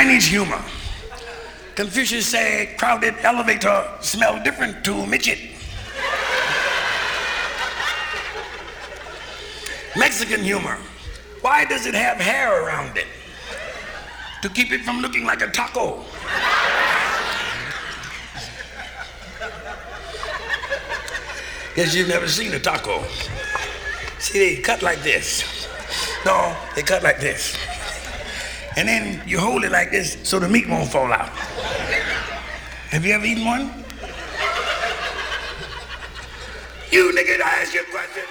Chinese humor. Confucius said, crowded elevator smell different to midget. Mexican humor. Why does it have hair around it? To keep it from looking like a taco. Guess you've never seen a taco. See, they cut like this. No, they cut like this. And then you hold it like this so the meat won't fall out. Have you ever eaten one? You nigga, I ask you a question.